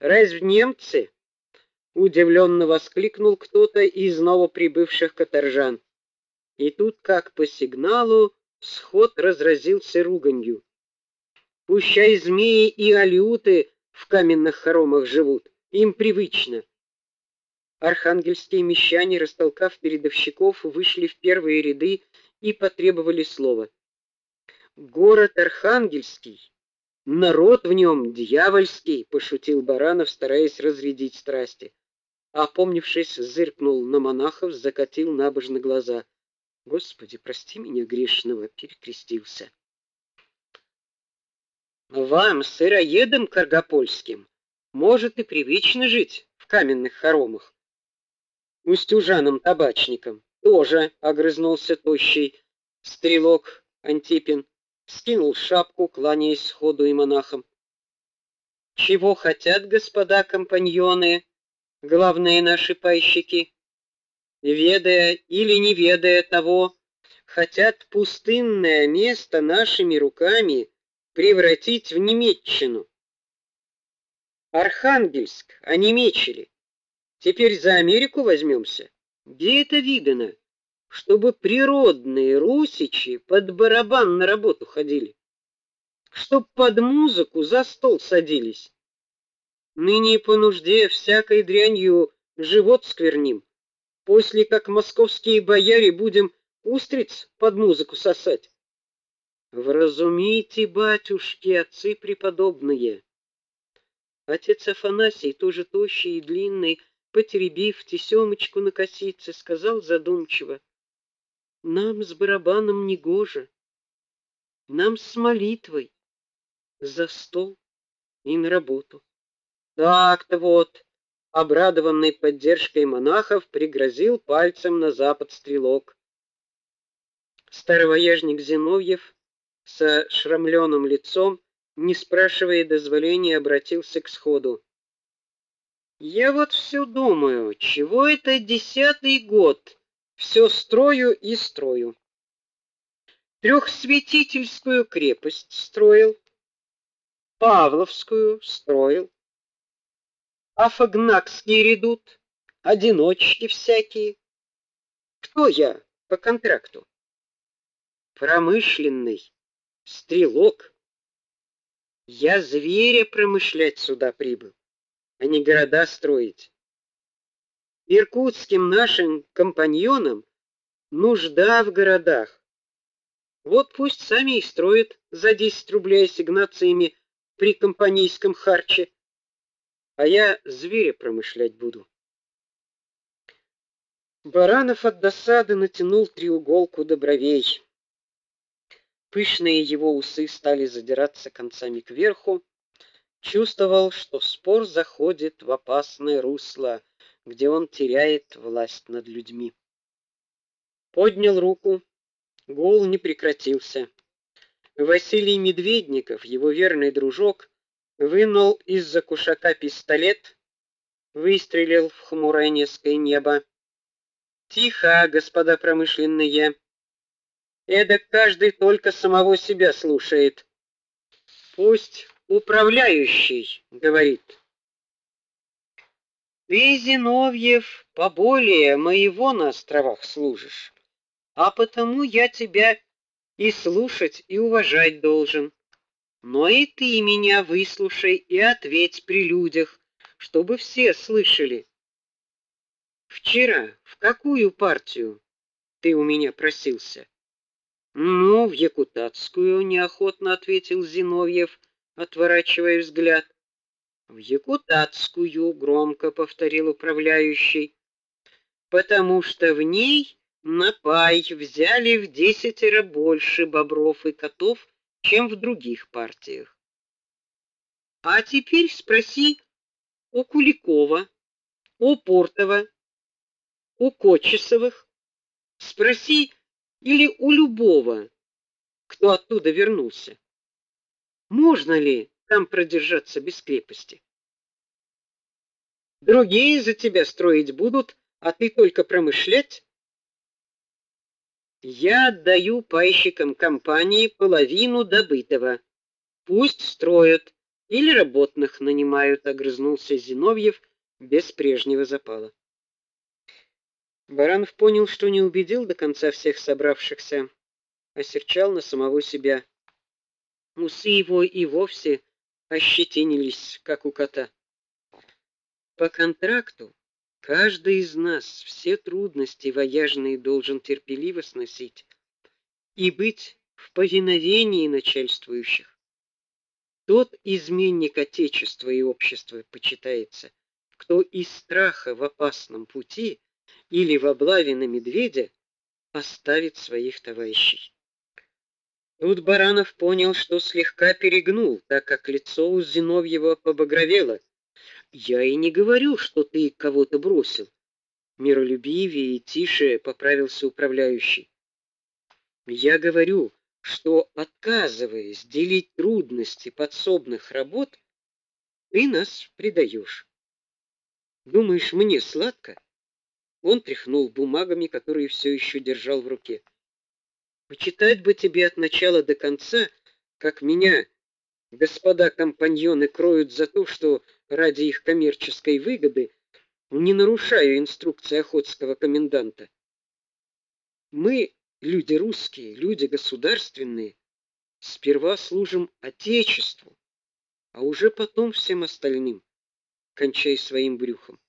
Разве немцы? удивленно воскликнул кто-то из новоприбывших каторжан. И тут, как по сигналу, сход разразился руганью. Пущай змеи и алиуты в каменных хоромах живут, им привычно. Архангельские мещане, растолкав передовщиков, вышли в первые ряды и потребовали слова. Город Архангельский, народ в нем дьявольский, пошутил Баранов, стараясь разрядить страсти. А опомнившись, зыркнул на монахов, закатил набожно глаза. Господи, прости меня грешного, перекрестился. Вам, сыроедам каргопольским, может и привычно жить в каменных хоромах. Устюжанам-табачникам тоже огрызнулся тощий стрелок Антипин скинул шапку, кланяясь сходу и монахам. Чего хотят господа компаньоны, главные наши пайщики? Ведая или не ведая того, хотят пустынное место нашими руками превратить в немеччину. Архангельск они мечили. Теперь за Америку возьмемся. Где это видано? Чтобы природные русичи под барабан на работу ходили, чтоб под музыку за стол садились. Ныне по нужде всякой дрянью живот скверним, после как московские бояре будем устриц под музыку сосать. Вразумите, батюшки, отцы преподобные. Отец Афанасий, тоже тощий и длинный, потеребив тесемочку на косице, сказал задумчиво: нам с барабаном не гоже. Нам с молитвой за стол и на работу. Так-то вот, обрадованный поддержкой монахов, пригрозил пальцем на запад стрелок. Старовоежник Зиновьев со шрамленным лицом, не спрашивая дозволения, обратился к сходу. Я вот все думаю, чего это десятый год все строю и строю. Трехсветительскую крепость строил, Павловскую строил, Афагнакский редут, одиночки всякие. Кто я по контракту? Промышленный стрелок. Я зверя промышлять сюда прибыл, а не города строить иркутским нашим компаньонам нужда в городах. Вот пусть сами и строят за 10 рублей ассигнациями при компанейском харче, а я зверя промышлять буду. Баранов от досады натянул треуголку до бровей. Пышные его усы стали задираться концами кверху. Чувствовал, что спор заходит в опасное русло где он теряет власть над людьми. Поднял руку, гул не прекратился. Василий Медведников, его верный дружок, вынул из-за кушака пистолет, выстрелил в хмурое низкое небо. Тихо, господа промышленные. Эдак каждый только самого себя слушает. Пусть управляющий говорит. Ты, Зиновьев, поболее моего на островах служишь, а потому я тебя и слушать, и уважать должен. Но и ты меня выслушай и ответь при людях, чтобы все слышали. Вчера в какую партию ты у меня просился? Ну, в Якутатскую, неохотно ответил Зиновьев, отворачивая взгляд. В Якутатскую, громко повторил управляющий, потому что в ней на пай взяли в десятеро больше бобров и котов, чем в других партиях. А теперь спроси у Куликова, у Портова, у Кочесовых, спроси или у любого, кто оттуда вернулся. Можно ли там продержаться без крепости. Другие за тебя строить будут, а ты только промышлять. Я отдаю пайщикам компании половину добытого. Пусть строят, или работных нанимают, огрызнулся Зиновьев без прежнего запала. Баранов понял, что не убедил до конца всех собравшихся, осерчал на самого себя. Усы его и вовсе ощетинились, как у кота. По контракту каждый из нас все трудности вояжные должен терпеливо сносить и быть в повиновении начальствующих. Тот изменник отечества и общества почитается, кто из страха в опасном пути или в облаве на медведя оставит своих товарищей. Тут Баранов понял, что слегка перегнул, так как лицо у Зиновьева побагровело. Я и не говорю, что ты кого-то бросил. Миролюбивее и тише поправился управляющий. Я говорю, что отказываясь делить трудности подсобных работ, ты нас предаешь. Думаешь, мне сладко? Он тряхнул бумагами, которые все еще держал в руке. Почитать бы тебе от начала до конца, как меня господа компаньоны кроют за то, что ради их коммерческой выгоды не нарушаю инструкции охотского коменданта. Мы, люди русские, люди государственные, сперва служим отечеству, а уже потом всем остальным, кончай своим брюхом.